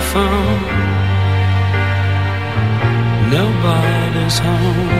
telephone, nobody's home.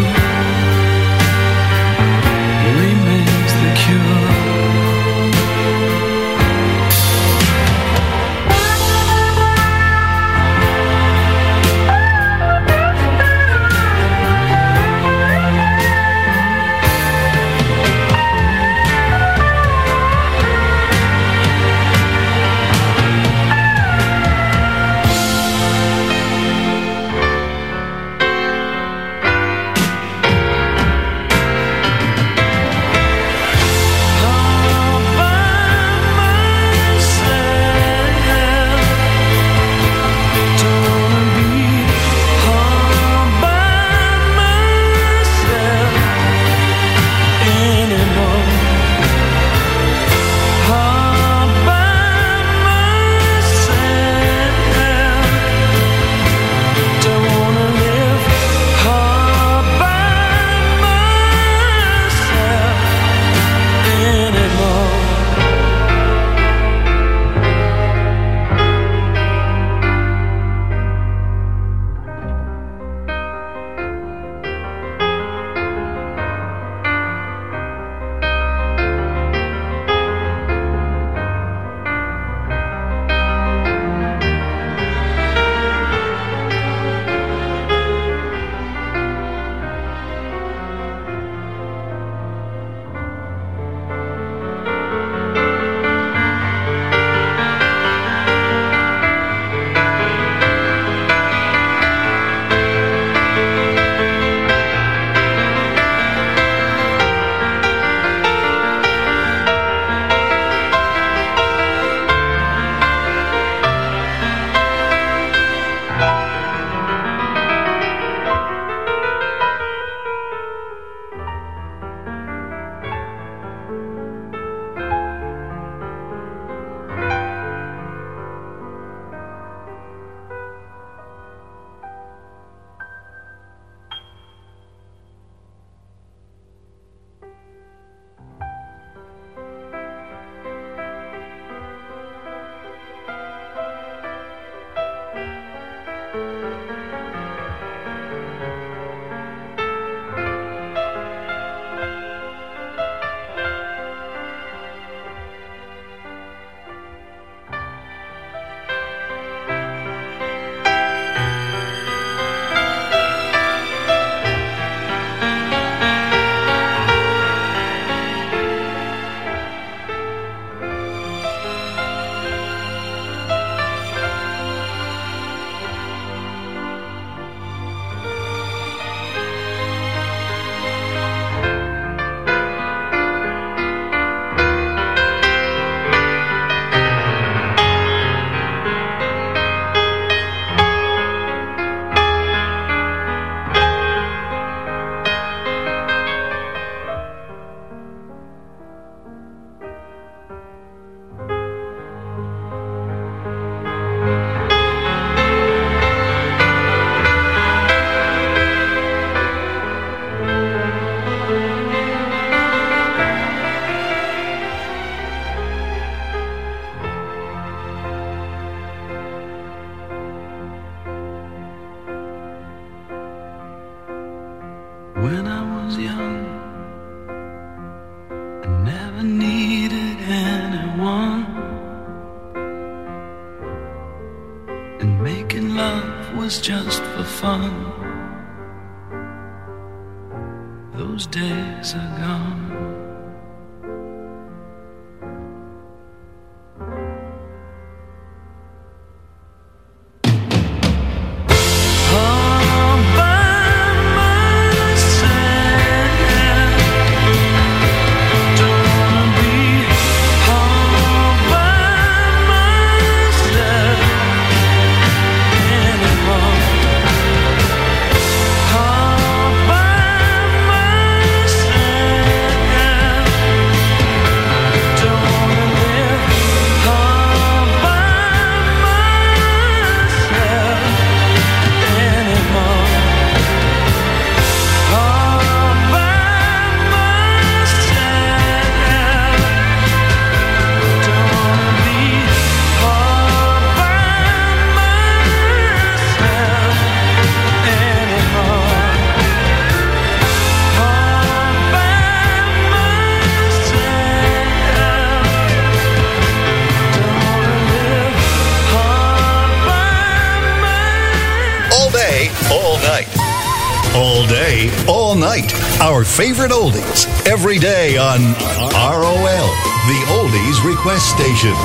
Our favorite oldies. Every day on ROL, the Oldies Request Station.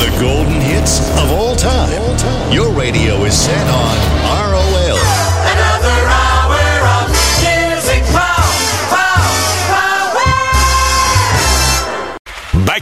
The golden hits of all time. Your radio is set on ROL.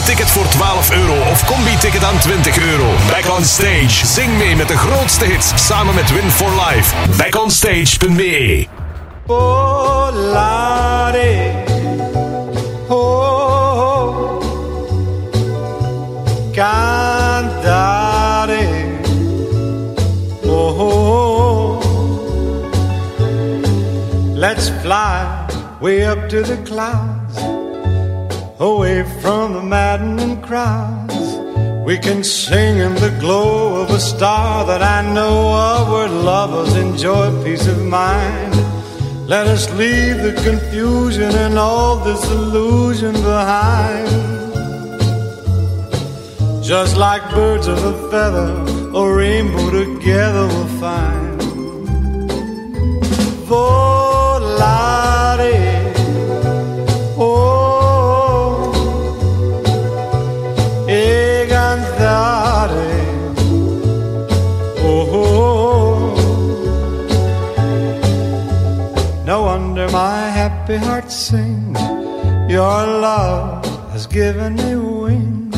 Ticket voor 12 euro of combi-ticket aan 20 euro. Back on Stage. Zing mee met de grootste hits samen met Win for Life. Backonstage.be Volare. Oh, cantare. Oh, let's fly way up to the clouds, away from the maddening crowds. We can sing in the glow of a star that I know of where lovers enjoy peace of mind. Let us leave the confusion and all disillusion behind. Just like birds of a feather, a rainbow together we'll find. Volare, happy heart sings. Your love has given me wings.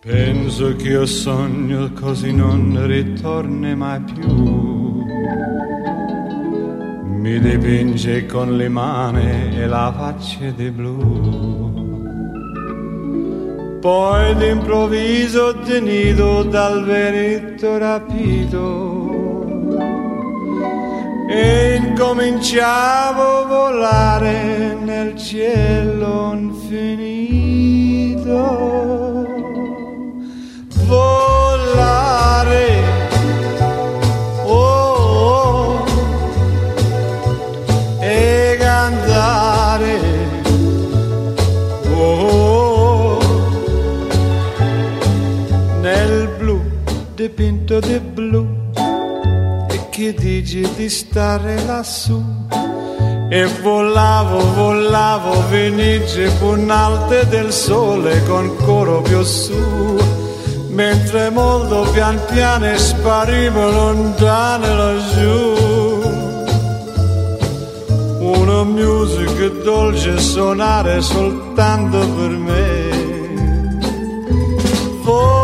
Penso che io sogno così non ritorni mai più. Mi dipinge con le mani e la faccia di blu. Poi d'improvviso tenido dal veretto rapito e incominciavo a volare nel cielo infinito. Volare, oh, oh, e cantare, oh, nel blu dipinto di blu che dici di stare lassù. E volavo, volavo, venice punalte del sole con coro più su. Mentre molto pian piano sparivo lontano laggiù. Una musica dolce suonare soltanto per me. Volare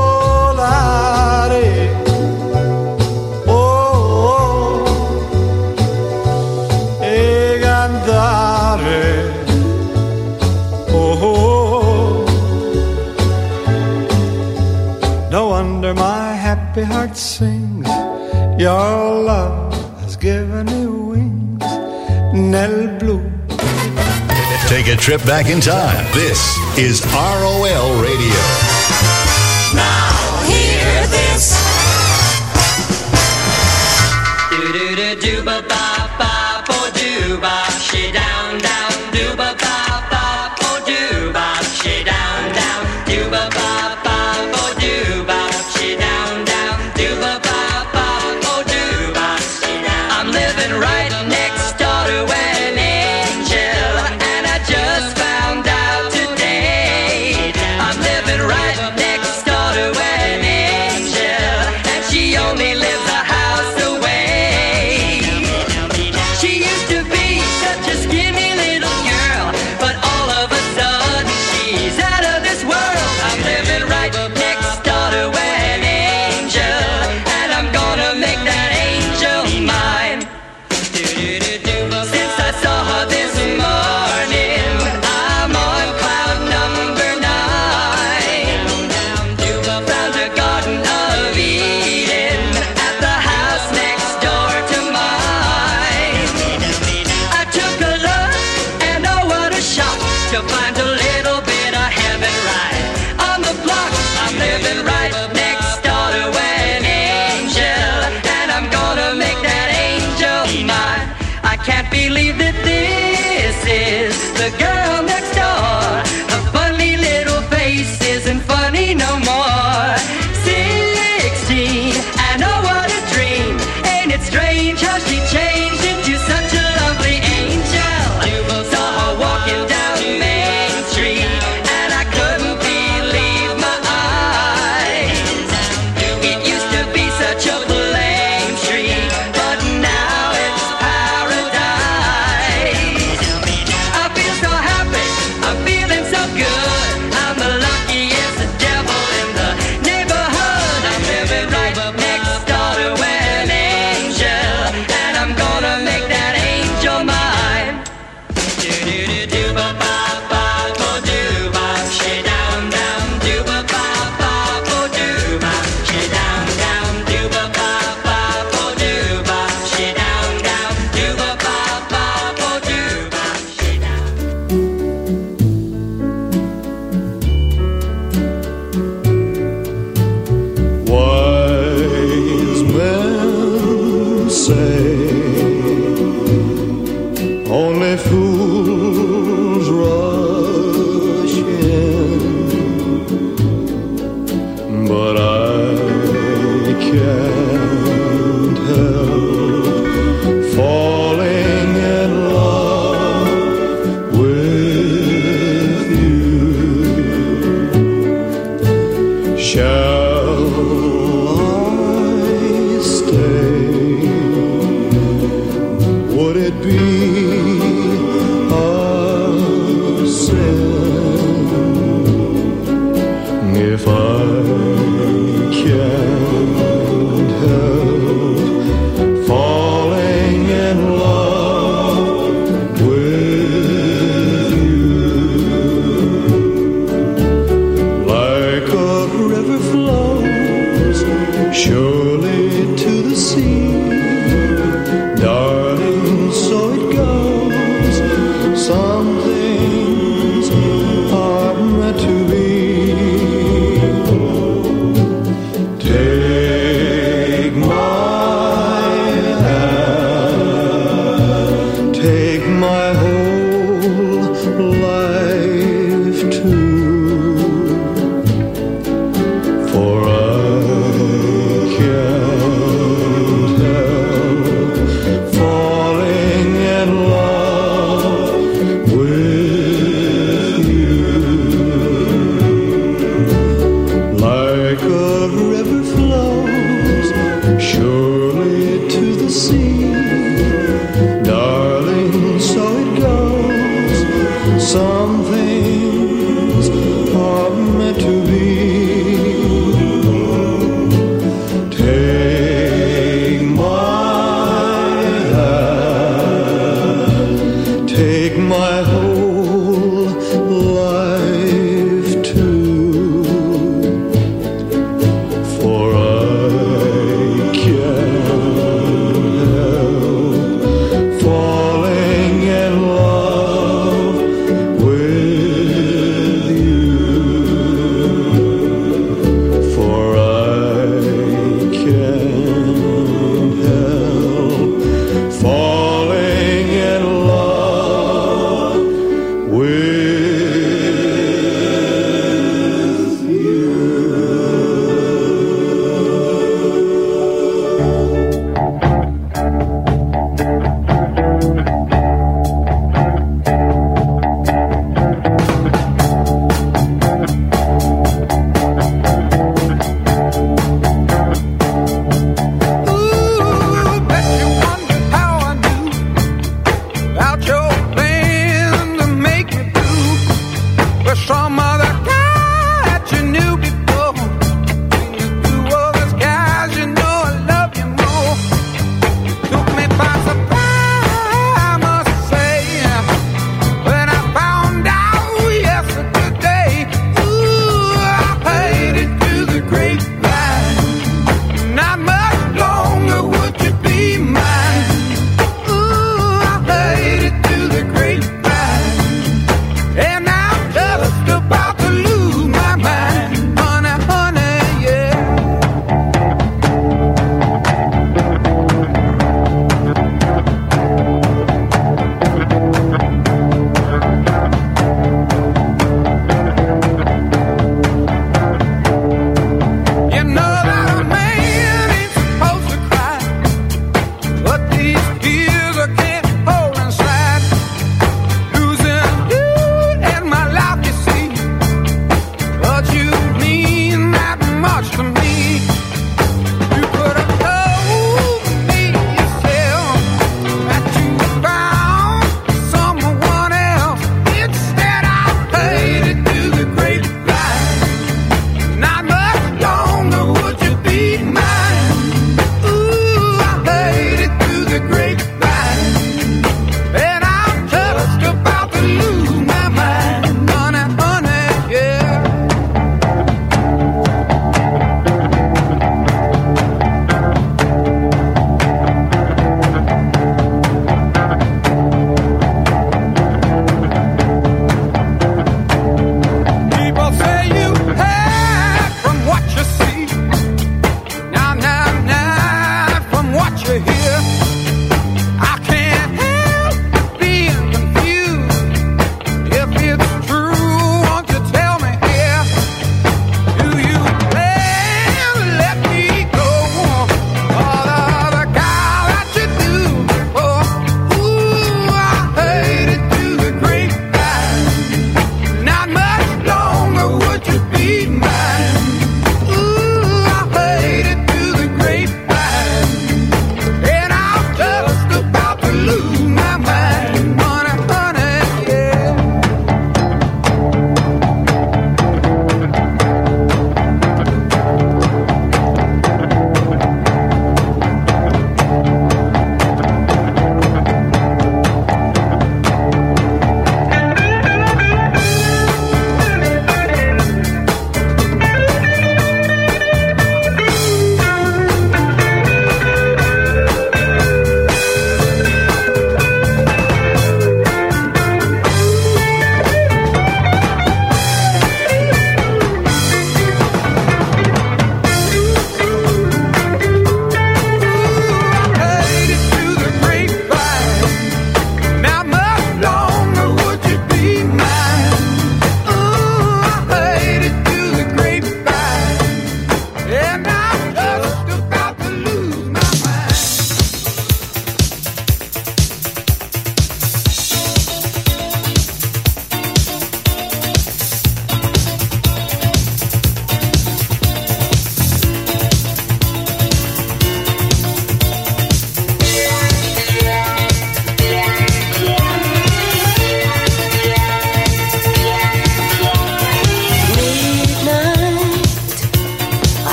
trip back in time. This is ROL Radio. Now hear this. Do do do do ba ba.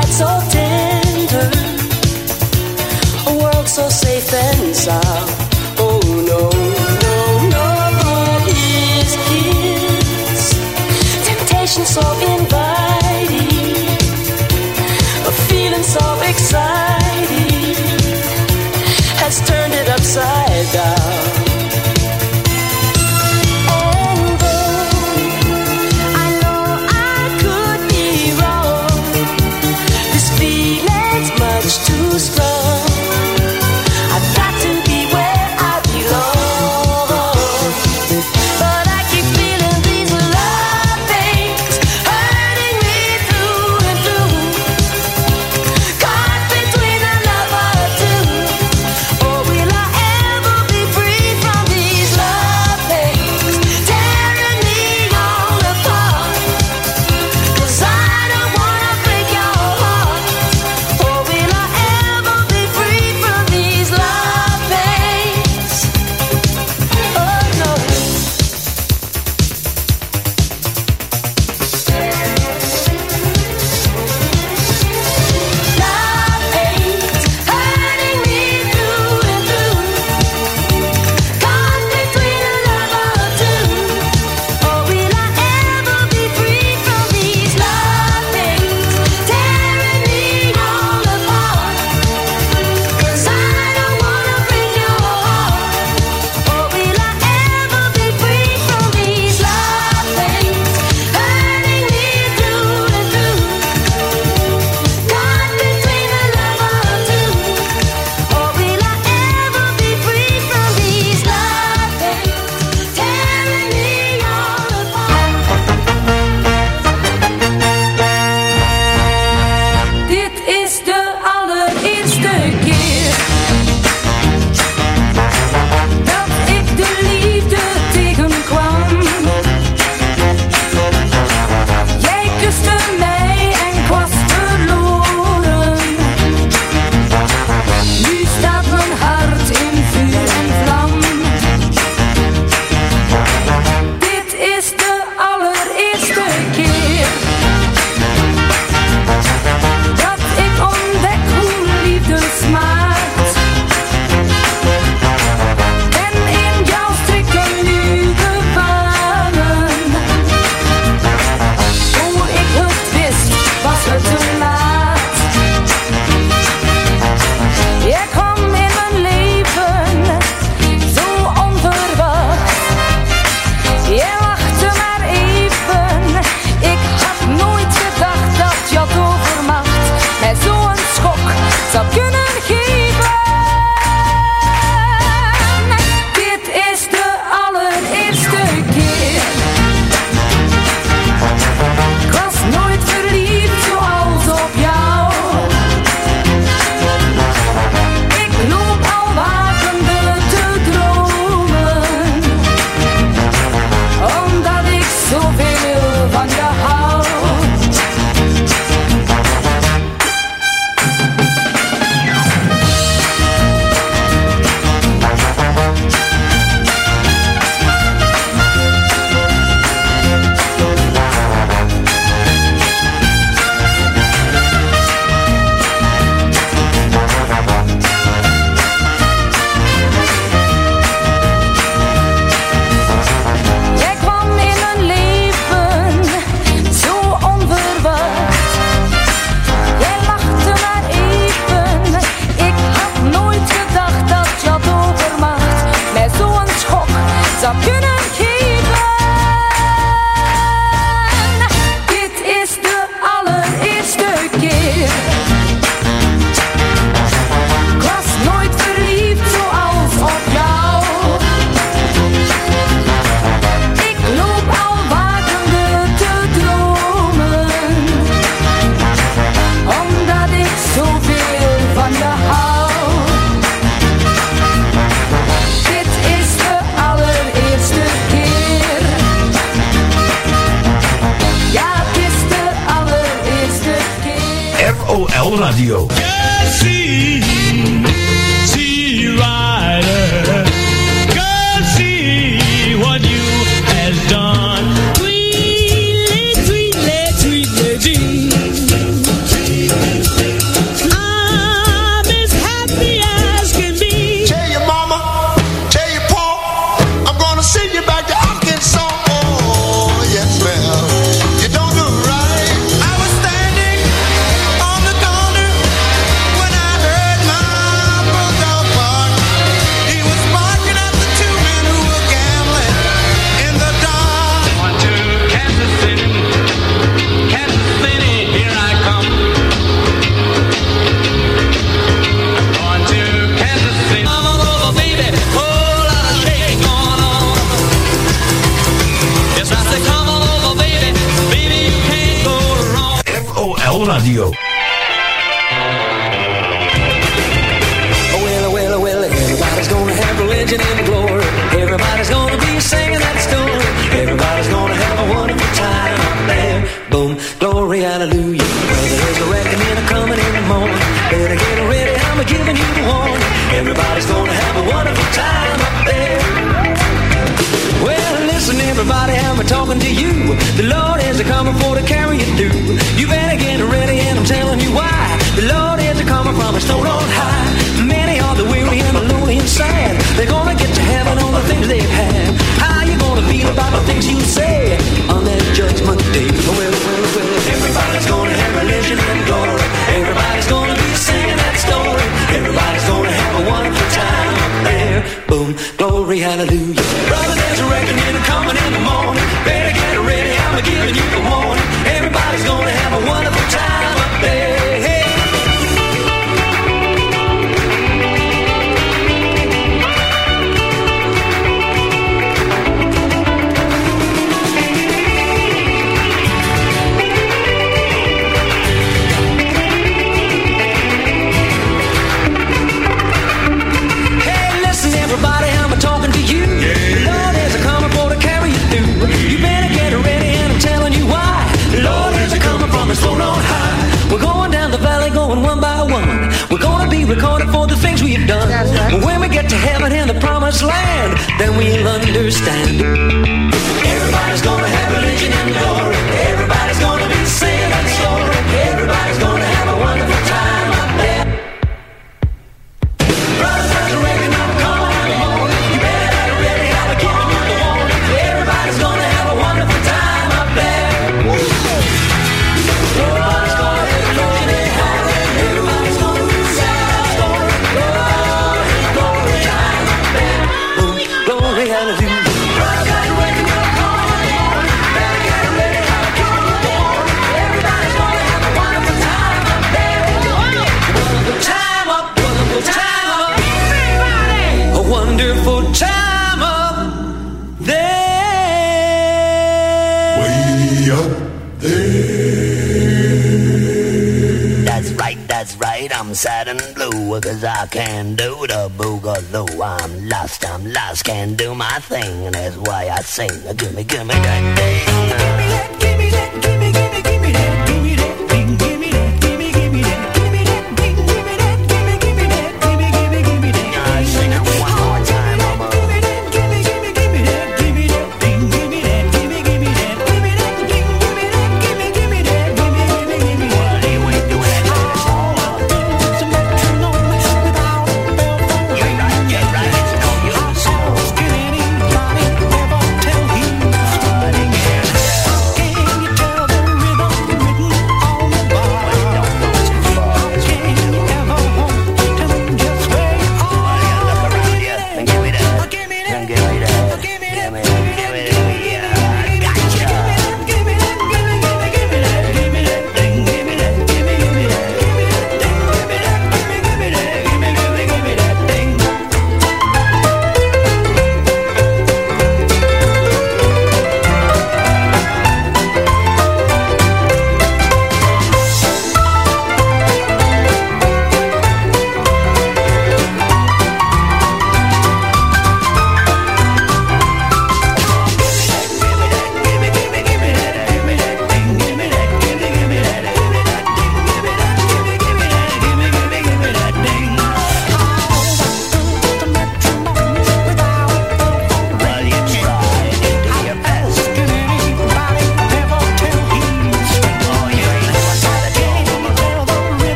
Love we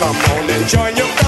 come on and join your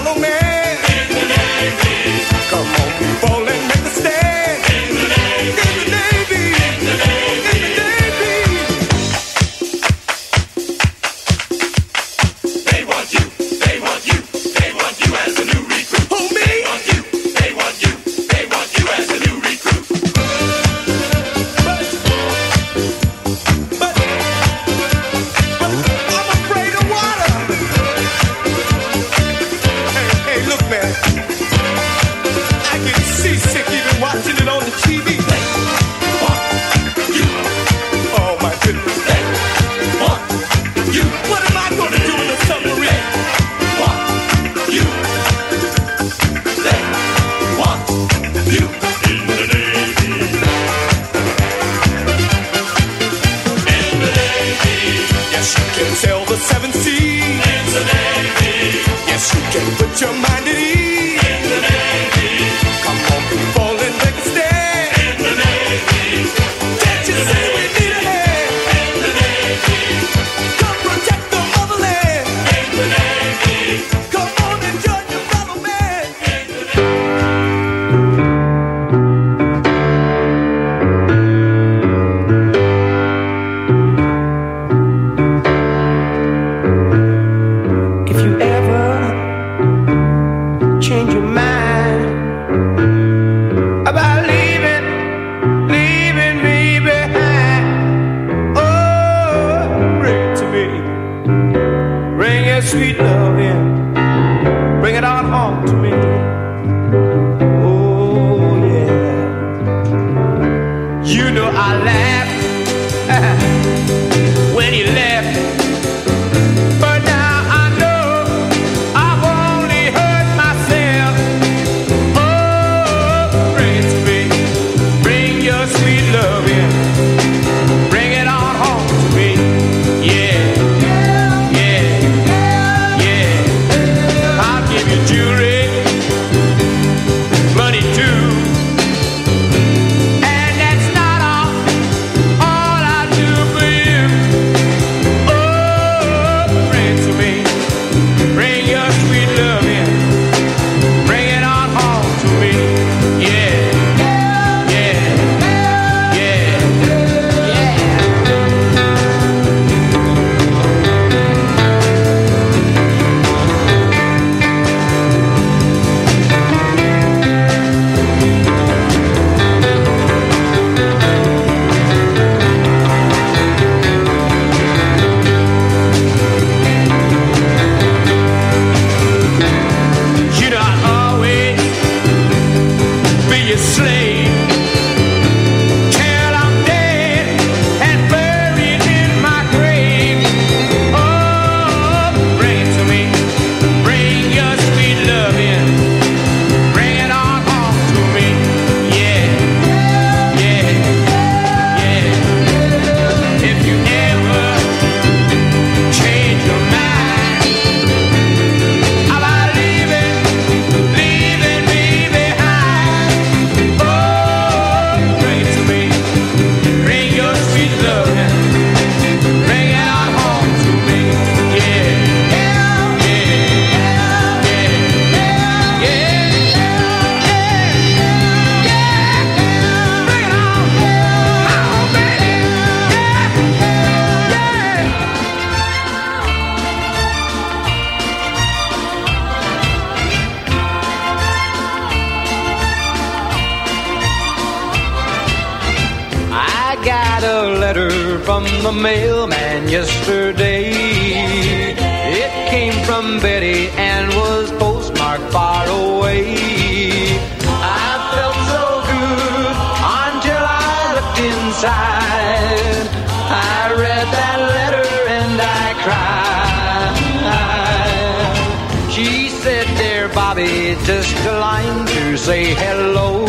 say hello.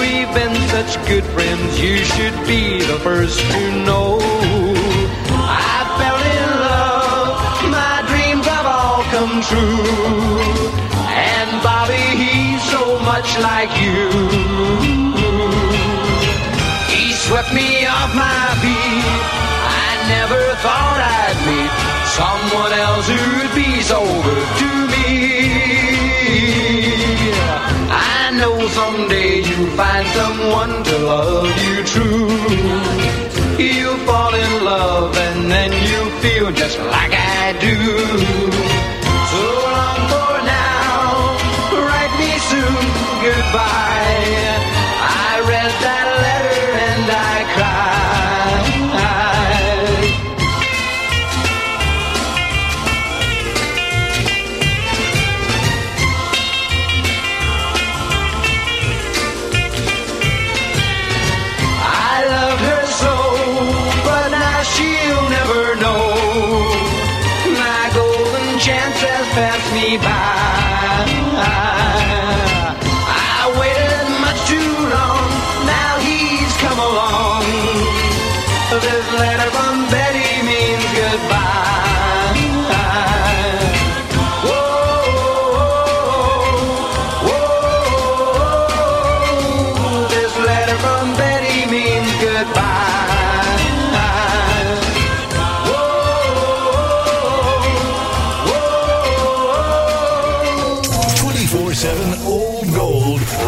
We've been such good friends, you should be the first to know. I fell in love, my dreams have all come true. And Bobby, he's so much like you. He swept me off my feet. I never thought I'd meet someone else who'd be so good know someday you'll find someone to love you true. You'll fall in love and then you'll feel just like I do. So long for now, write me soon goodbye.